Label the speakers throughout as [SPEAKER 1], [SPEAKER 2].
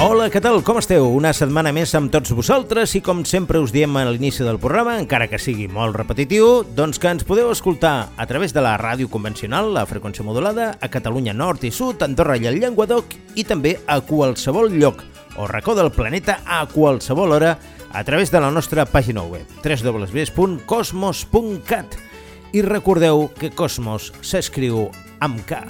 [SPEAKER 1] Hola, què tal? Com esteu? Una setmana més amb tots vosaltres i com sempre us diem a l'inici del programa, encara que sigui molt repetitiu, doncs que ens podeu escoltar a través de la ràdio convencional, la freqüència modulada, a Catalunya Nord i Sud, Andorra i el Llenguadoc i també a qualsevol lloc o racó del planeta a qualsevol hora a través de la nostra pàgina web www.cosmos.cat i recordeu que Cosmos s'escriu amb K.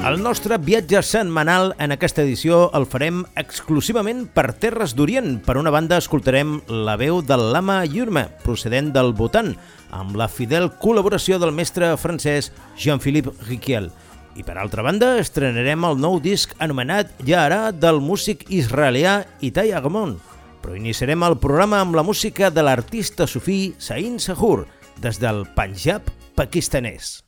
[SPEAKER 1] El nostre viatge setmanal en aquesta edició el farem exclusivament per Terres d'Orient. Per una banda, escoltarem la veu del Lama Yurma, procedent del Bhutan, amb la fidel col·laboració del mestre francès Jean-Philippe Riquiel. I per altra banda, estrenarem el nou disc anomenat Yara del músic israelià Itai Agmon. Però iniciarem el programa amb la música de l'artista sufí Sain Sahur, des del Punjab pakistanès.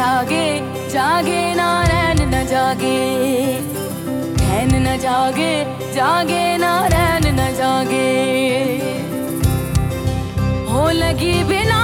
[SPEAKER 2] जागे जागे नारायण न जागे। रैन न जागे जागे नारायण न जागे। हो लगी बिना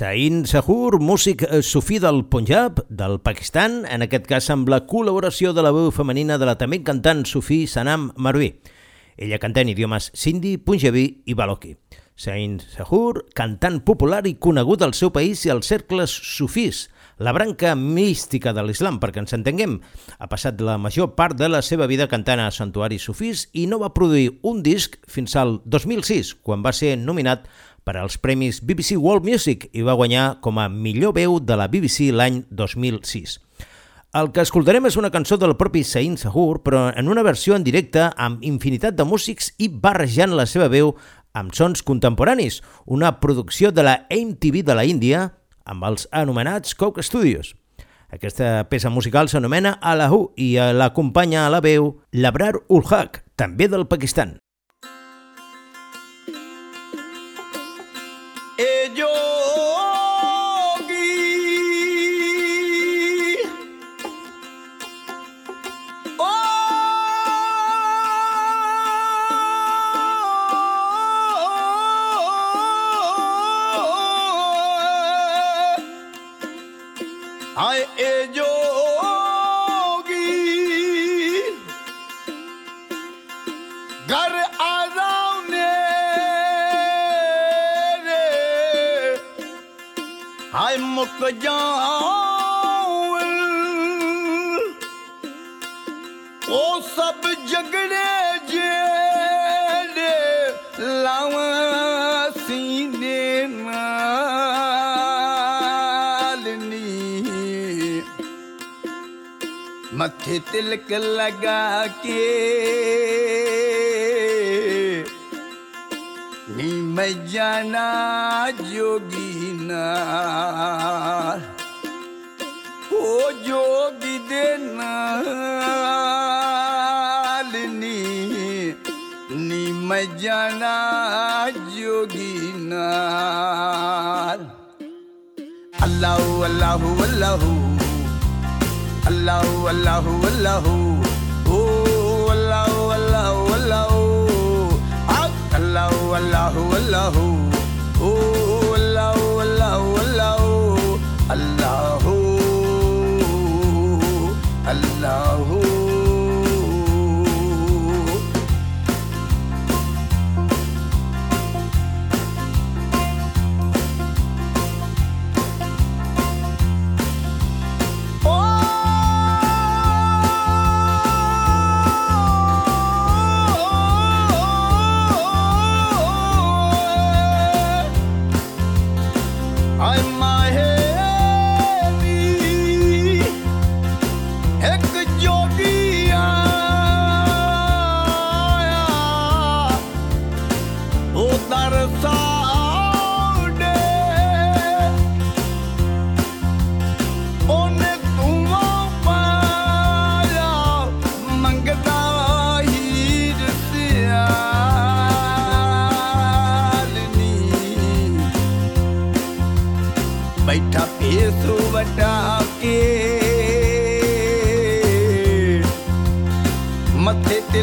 [SPEAKER 1] Sain Sahur, músic eh, sufí del Punjab, del Pakistan, en aquest cas amb la col·laboració de la veu femenina de la també cantant sufí Sanam Marvi. Ella canta en idiomes sindhi, punjabi i baloqui. Sain Sahur, cantant popular i conegut al seu país i als cercles sufís, la branca mística de l'islam, perquè ens entenguem. Ha passat la major part de la seva vida cantant a santuaris sufís i no va produir un disc fins al 2006, quan va ser nominat per als premis BBC World Music i va guanyar com a millor veu de la BBC l'any 2006. El que escoltarem és una cançó del propi Sain Sahur, però en una versió en directe amb infinitat de músics i barrejant la seva veu amb sons contemporanis, una producció de la MTV de la Índia amb els anomenats Coke Studios. Aquesta peça musical s'anomena Alahu i l'acompanya a la veu Labrar ul Haq, també del Pakistan.
[SPEAKER 3] yo. मुक जाऊँ ओ सब जगड़े जे लाव सीने नालनी मथे तिलक लगा के मैं जाना जोगी। ਨਾਲ ਉਹ ਜੋਗੀ ਦੇ ਨਾਲ ਨੀ ਨੀ ਮੈਂ ਜਾਣਾ ਜੋਗੀ ਨਾਲ ਅੱਲਾਹੁ ਅੱਲਾਹੁ ਅੱਲਾਹੁ ਅੱਲਾਹੁ ਅੱਲਾਹੁ ਅੱਲਾਹੁ ਓ ਅੱਲਾਹੁ ਅੱਲਾਹੁ ਅੱਲਾਹੁ ਅੱਲਾਹੁ ਅੱਲਾਹੁ ਅੱਲਾਹੁ ਓ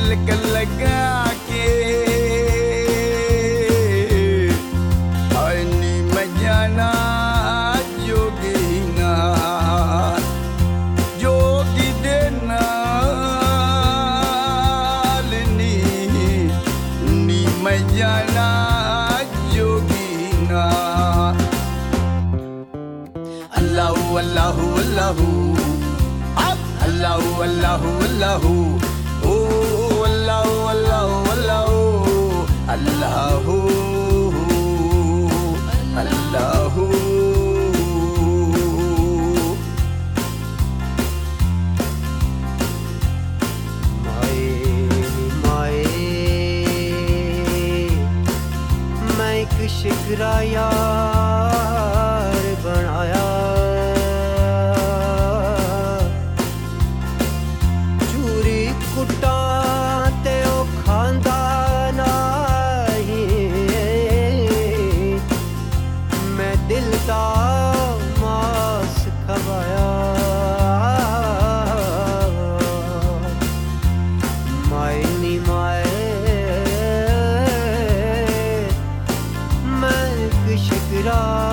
[SPEAKER 3] तिलक लगा के हनी मजाना जोगी ना जोगी देना नी नी मजाना जोगी ना अल्लाह अल्लाह अल्लाह अल्लाह अल्लाह अल्लाह ya it all.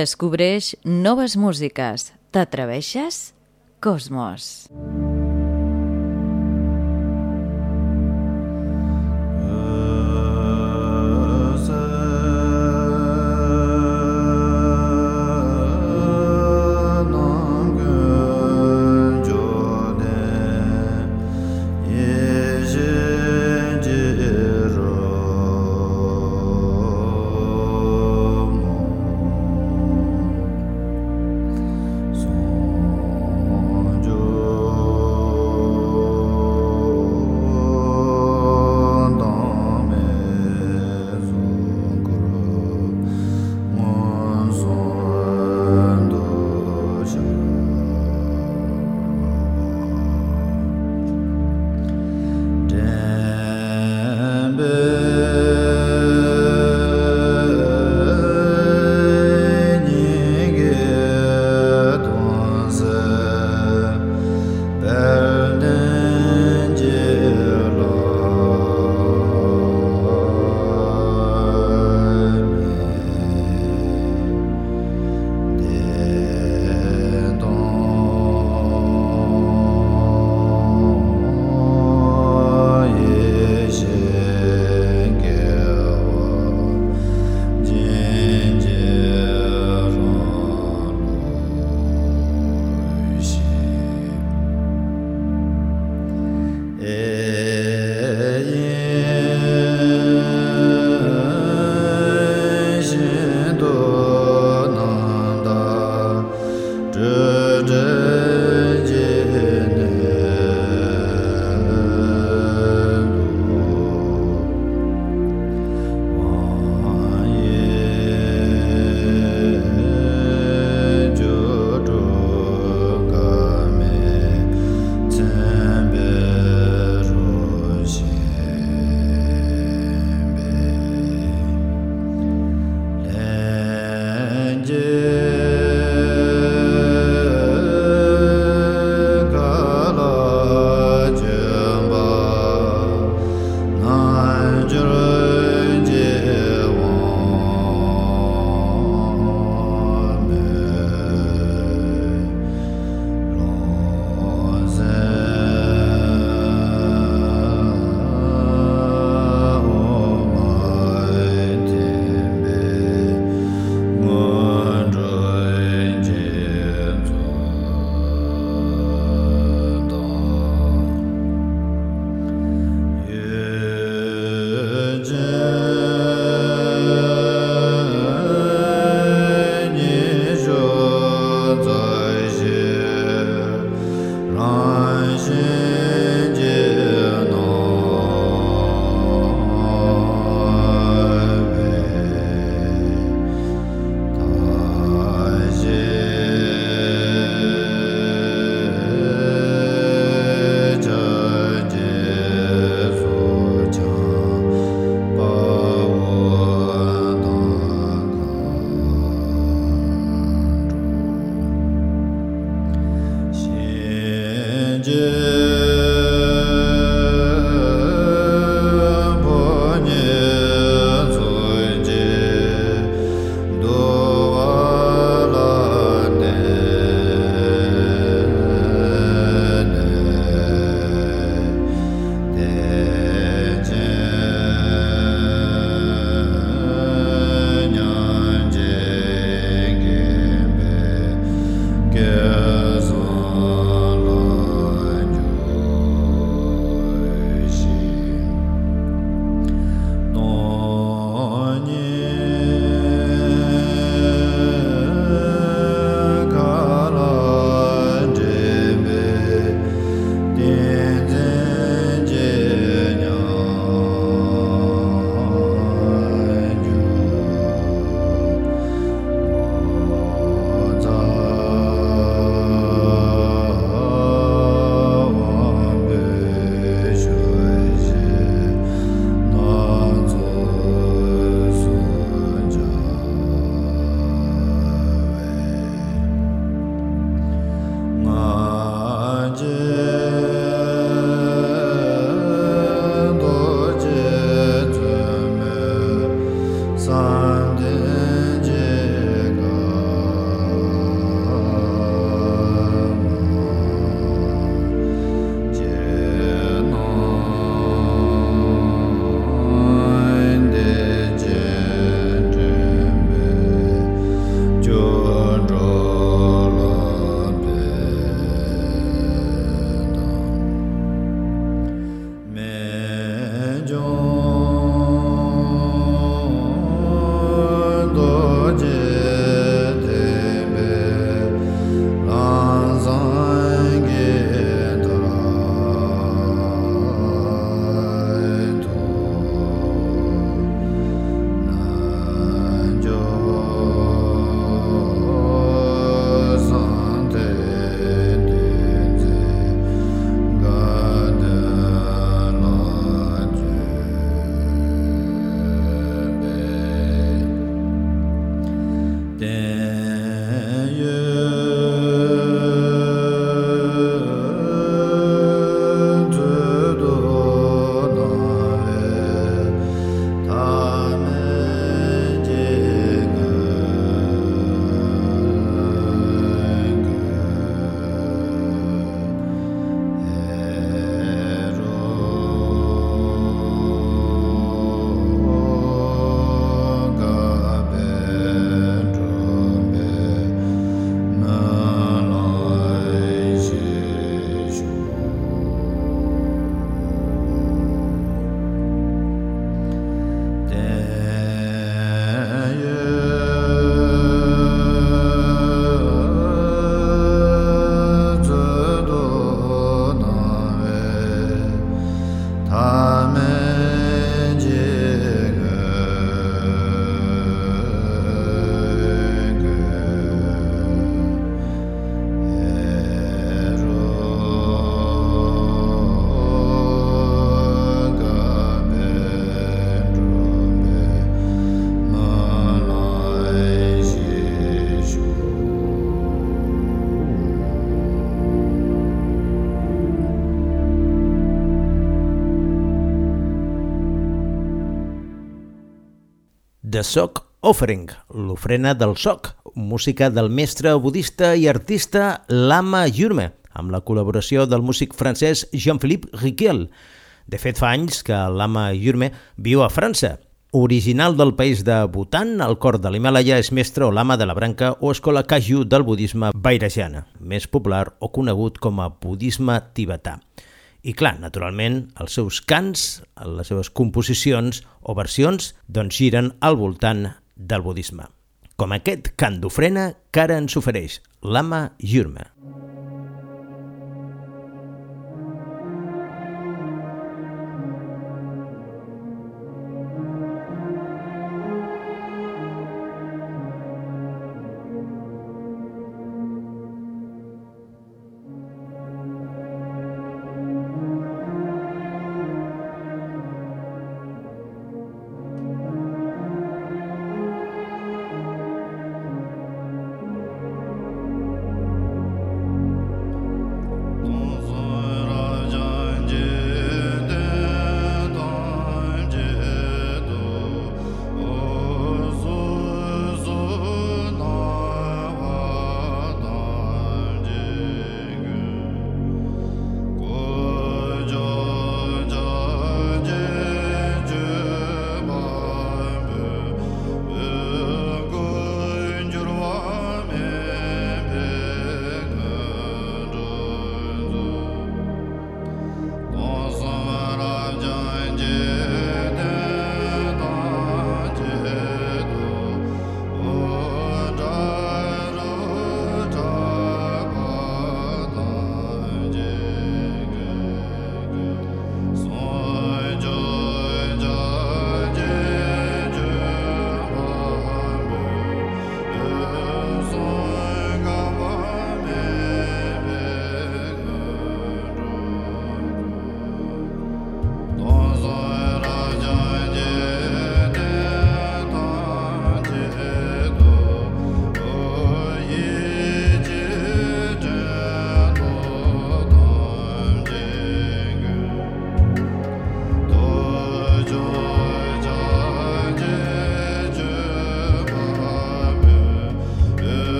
[SPEAKER 4] Descobreix noves músiques. T'atreveixes? Cosmos.
[SPEAKER 5] Son
[SPEAKER 1] The Sock Offering, l'ofrena del Soc, música del mestre budista i artista Lama Yurme, amb la col·laboració del músic francès Jean-Philippe Riquel. De fet, fa anys que Lama Yurme viu a França. Original del país de Bhutan, al cor de l'Himalaya és mestre o lama de la branca o escola Kaju del budisme Vairajana, més popular o conegut com a budisme tibetà. I clar, naturalment, els seus cants, les seves composicions o versions doncs giren al voltant del budisme. Com aquest cant d'ofrena que ara ens ofereix Lama Yurma.
[SPEAKER 5] south,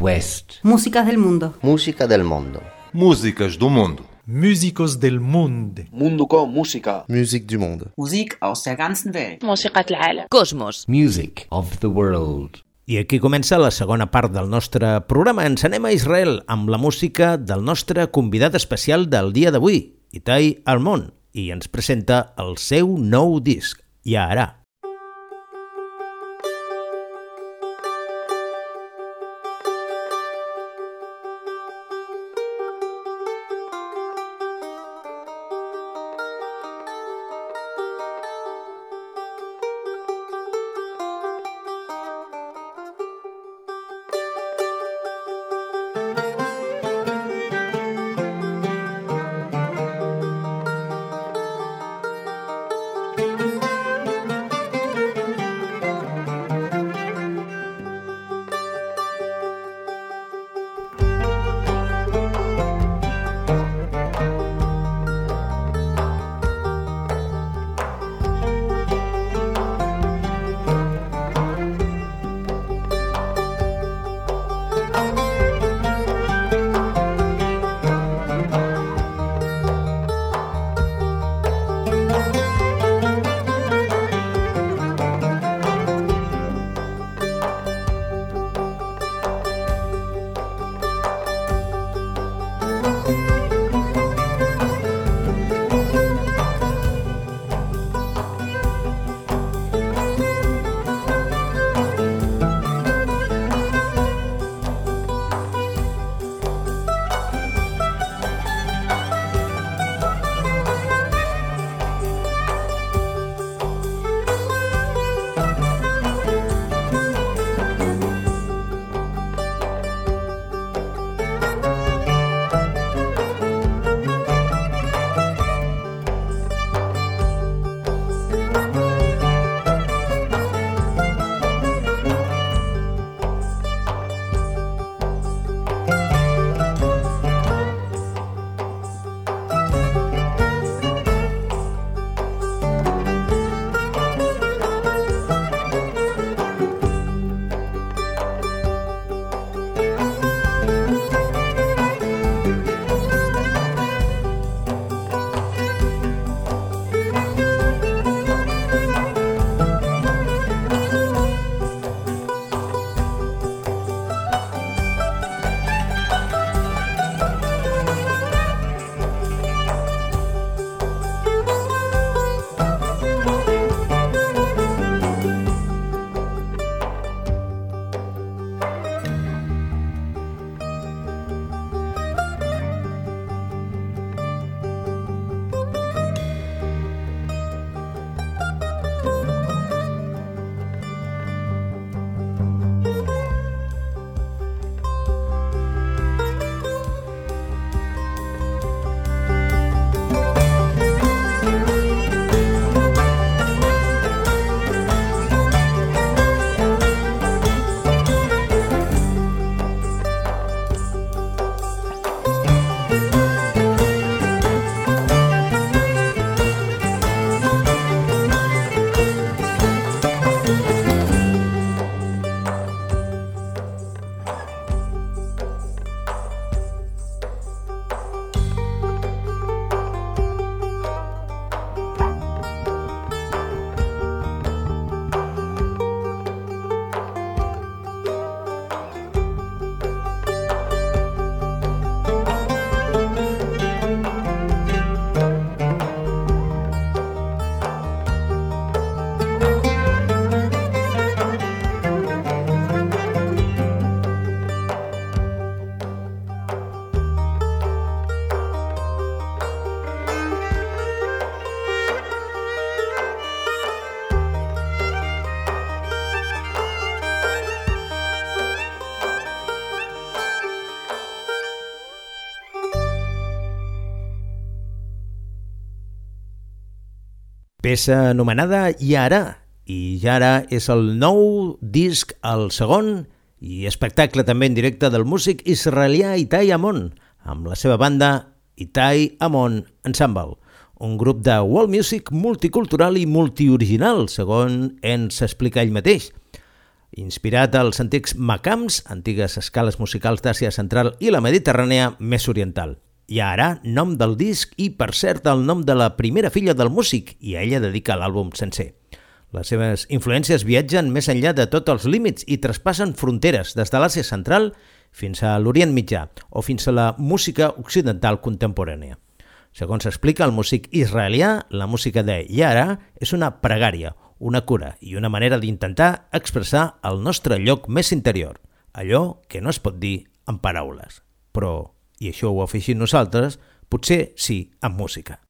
[SPEAKER 5] West.
[SPEAKER 6] Músicas del mundo.
[SPEAKER 7] Música del mundo.
[SPEAKER 8] Músicas del mundo.
[SPEAKER 9] Músicos del mundo.
[SPEAKER 10] Mundo con música.
[SPEAKER 3] Music du monde.
[SPEAKER 11] Musik aus der ganzen Welt.
[SPEAKER 12] Música del mundo. Cosmos.
[SPEAKER 5] Music of the world.
[SPEAKER 1] I aquí comença la segona part del nostre programa. Ens anem a Israel amb la música del nostre convidat especial del dia d'avui, Itai Armon, i ens presenta el seu nou disc, Yaharah. Peça anomenada Yara, i Yara és el nou disc, el segon i espectacle també en directe del músic israelià Itai Amon, amb la seva banda Itai Amon Ensemble, un grup de world music multicultural i multioriginal, segons ens explica ell mateix. inspirat als antics macams, antigues escales musicals d'Àsia Central i la Mediterrània més oriental. I ara, nom del disc i, per cert, el nom de la primera filla del músic, i a ella dedica l'àlbum sencer. Les seves influències viatgen més enllà de tots els límits i traspassen fronteres des de l'Àsia Central fins a l'Orient Mitjà o fins a la música occidental contemporània. Segons explica el músic israelià, la música de Yara és una pregària, una cura i una manera d'intentar expressar el nostre lloc més interior, allò que no es pot dir amb paraules. Però, i això ho afegim nosaltres, potser sí amb música.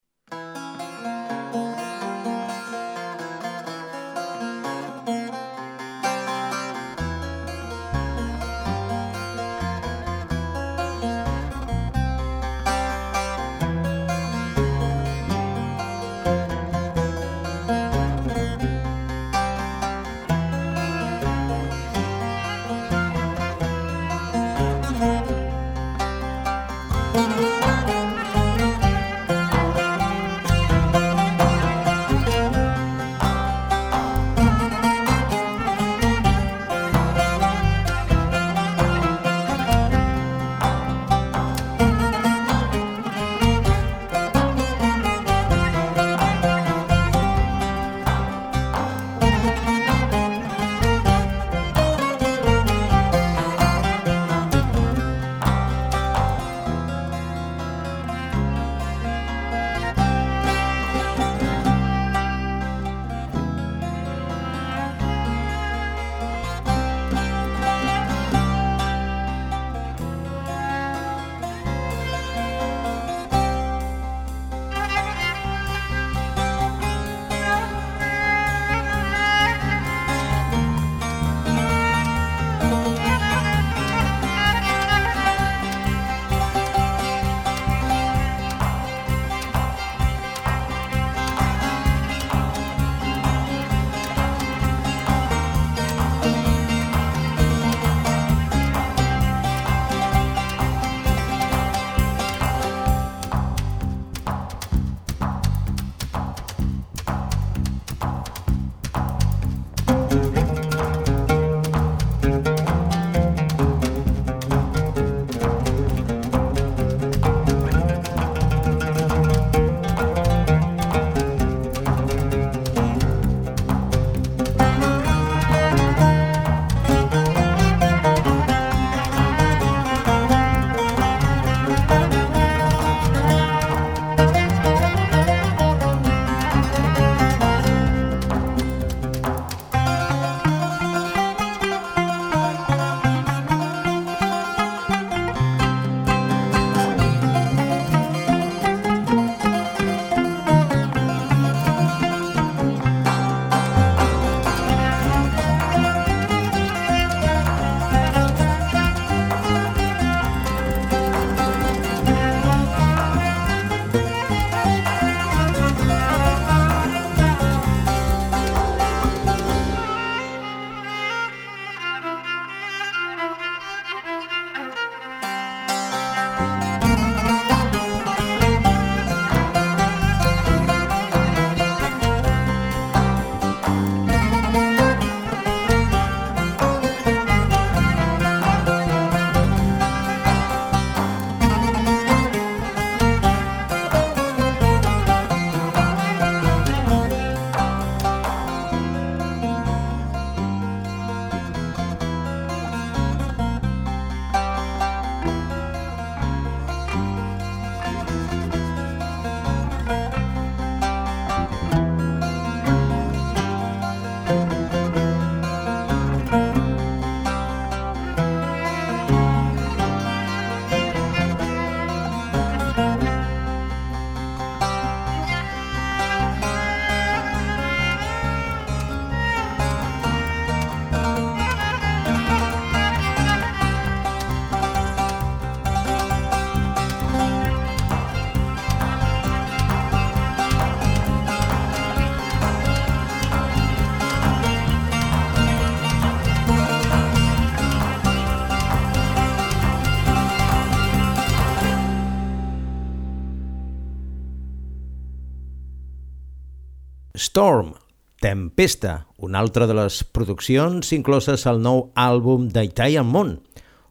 [SPEAKER 1] Storm, Tempesta, una altra de les produccions incloses al nou àlbum d'Italian Moon,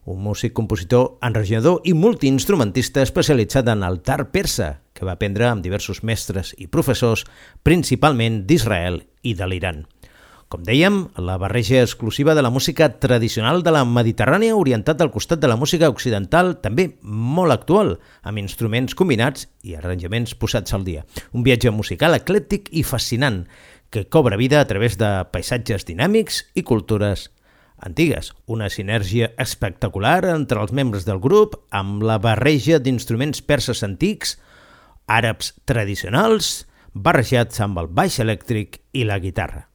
[SPEAKER 1] un músic, compositor, enregiador i multiinstrumentista especialitzat en el tar persa, que va aprendre amb diversos mestres i professors, principalment d'Israel i de l'Iran. Com dèiem, la barreja exclusiva de la música tradicional de la Mediterrània orientat al costat de la música occidental, també molt actual, amb instruments combinats i arranjaments posats al dia. Un viatge musical eclèctic i fascinant, que cobra vida a través de paisatges dinàmics i cultures antigues. Una sinergia espectacular entre els membres del grup amb la barreja d'instruments perses antics, àrabs tradicionals, barrejats amb el baix elèctric i la guitarra.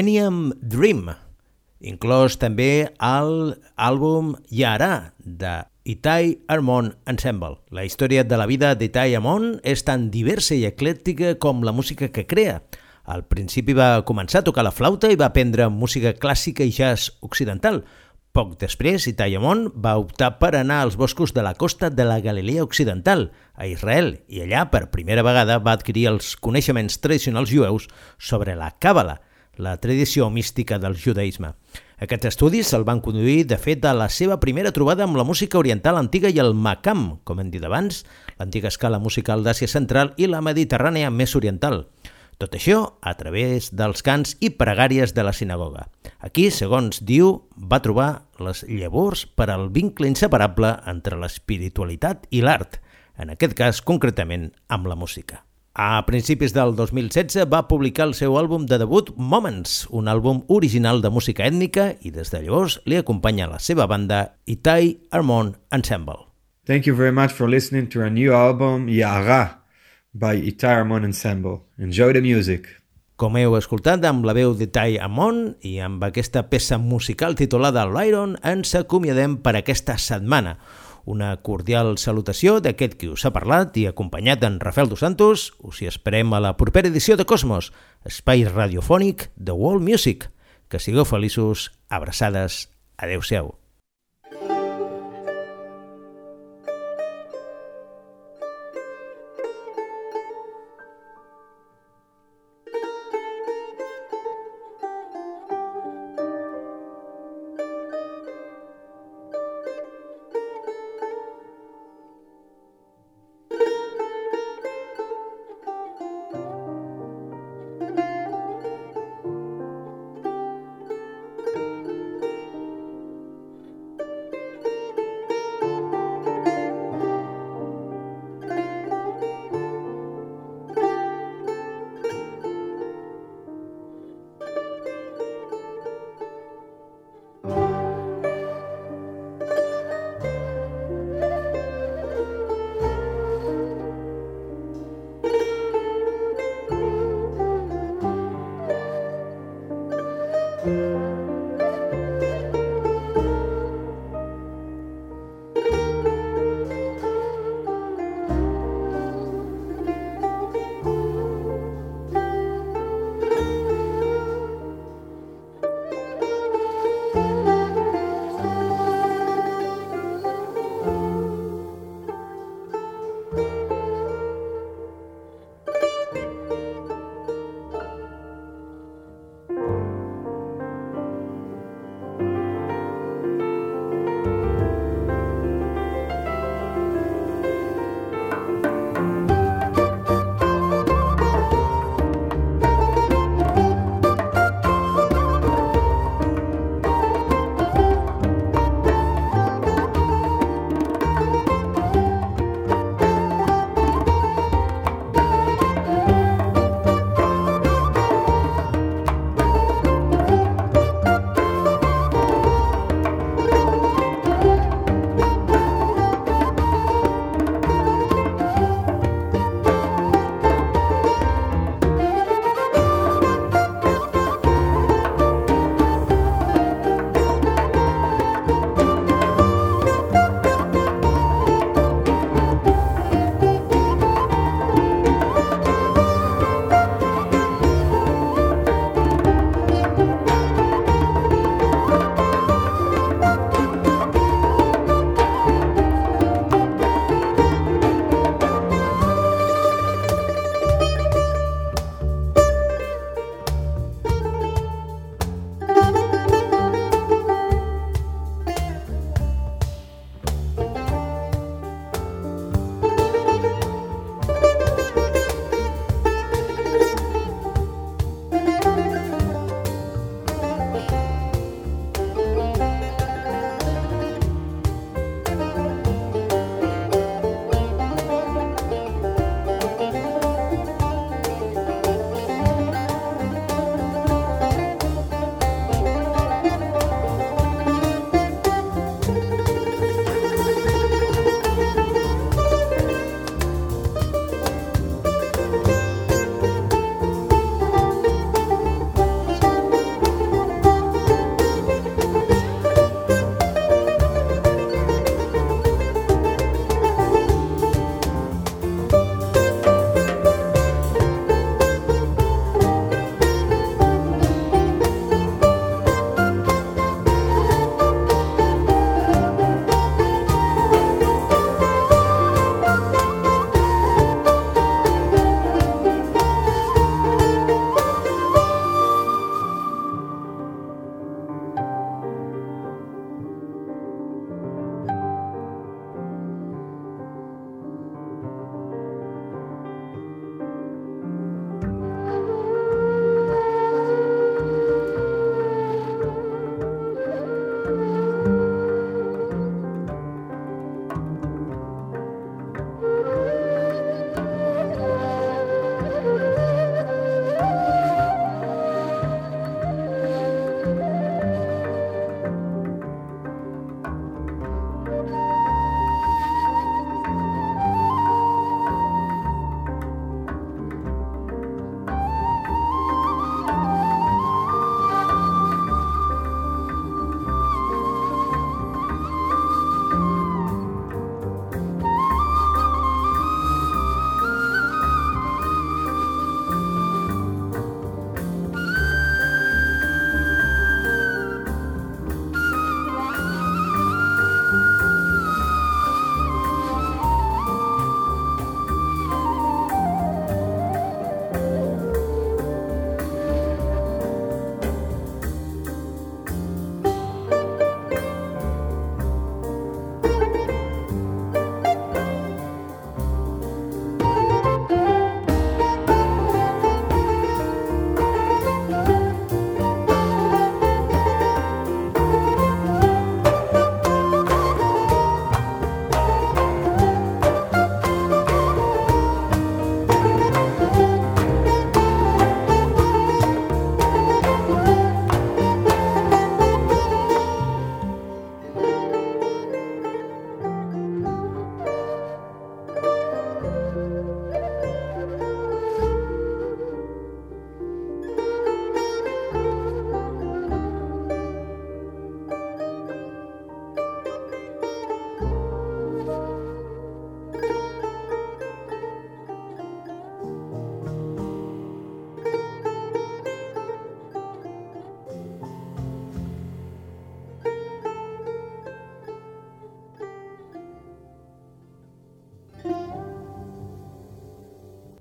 [SPEAKER 1] Armenian Dream, inclòs també al àlbum Yara de Itai Armon Ensemble. La història de la vida d'Itai Armon és tan diversa i eclèctica com la música que crea. Al principi va començar a tocar la flauta i va aprendre música clàssica i jazz occidental, poc després, Itayamon va optar per anar als boscos de la costa de la Galilea Occidental, a Israel, i allà per primera vegada va adquirir els coneixements tradicionals jueus sobre la Càbala, la tradició mística del judaïsme. Aquests estudis el van conduir, de fet, a la seva primera trobada amb la música oriental antiga i el makam, com hem dit abans, l'antiga escala musical d'Àsia Central i la Mediterrània més oriental. Tot això a través dels cants i pregàries de la sinagoga. Aquí, segons diu, va trobar les llavors per al vincle inseparable entre l'espiritualitat i l'art, en aquest cas concretament amb la música. A principis del 2016 va publicar el seu àlbum de debut Moments, un àlbum original de música ètnica i des de llavors li acompanya la seva banda Itai Armon Ensemble.
[SPEAKER 6] Thank you very much for listening to our new album Ya'ara, by Itai Amon Ensemble. Enjoy the music.
[SPEAKER 1] Com heu escoltat amb la veu d'Itai Amon i amb aquesta peça musical titulada L'Iron, ens acomiadem per aquesta setmana. Una cordial salutació d'aquest qui us ha parlat i acompanyat d'en Rafael Dos Santos. Us hi esperem a la propera edició de Cosmos, espai radiofònic de World Music. Que sigueu feliços, abraçades, adeu-siau.